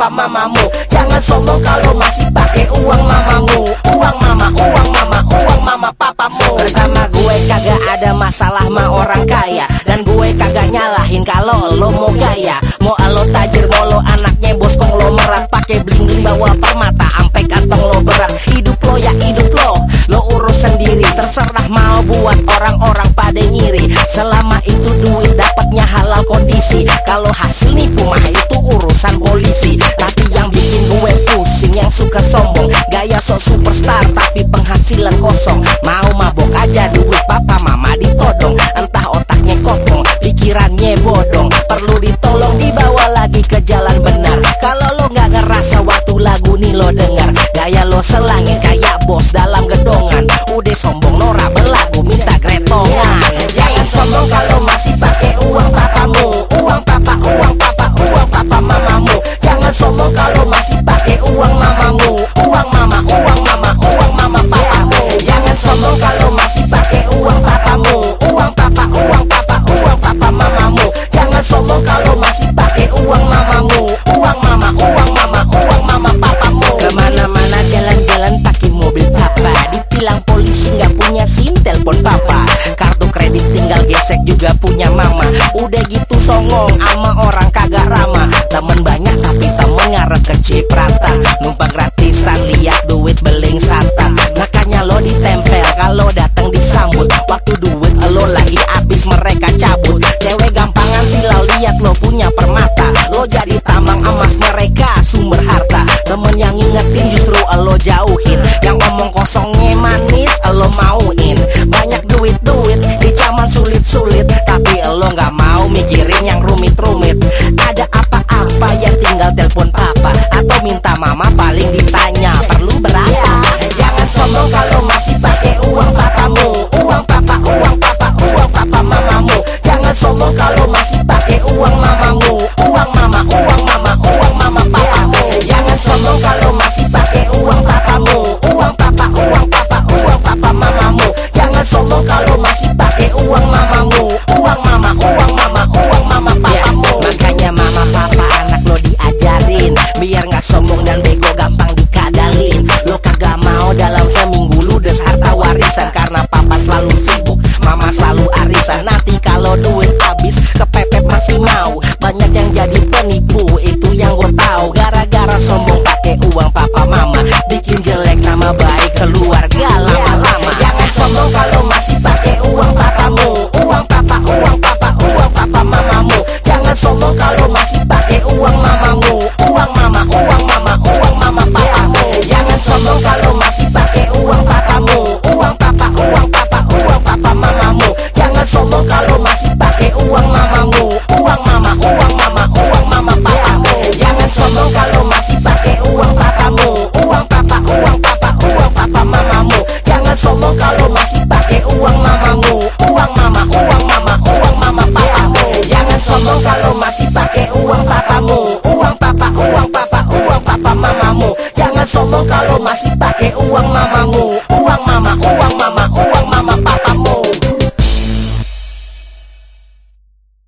Papa mamamu. Jangan sombong kalau masih pakai uang mamamu. Uang mama, uang mama, uang mama papamu. Pertama gue kagak ada masalah sama orang kaya. Dan gue kagak nyalahin kalau lo mau gaya. Mau lo tajir, mau lo anaknya bos kong lo merat Pakai bling-bling bawa permata, ampe kantong lo berat. Hidup lo ya hidup lo, lo urus sendiri Terserah mau buat orang-orang pada nyiri. Selama itu duit dapatnya halal kondisi. Kalau hasil udah gitu songong ama orang kagak ramah. Temen banyak tapi temen ngarep kecipratan numpang gratisan lihat duit beling satan makanya lo ditempel kalau datang disambut waktu dulu pikirin yang rumit-rumit. Ada apa-apa yang tinggal telepon papa Atau minta mama pak baik keluarga kalau masih pakai uang mamamu uang mama uang mama.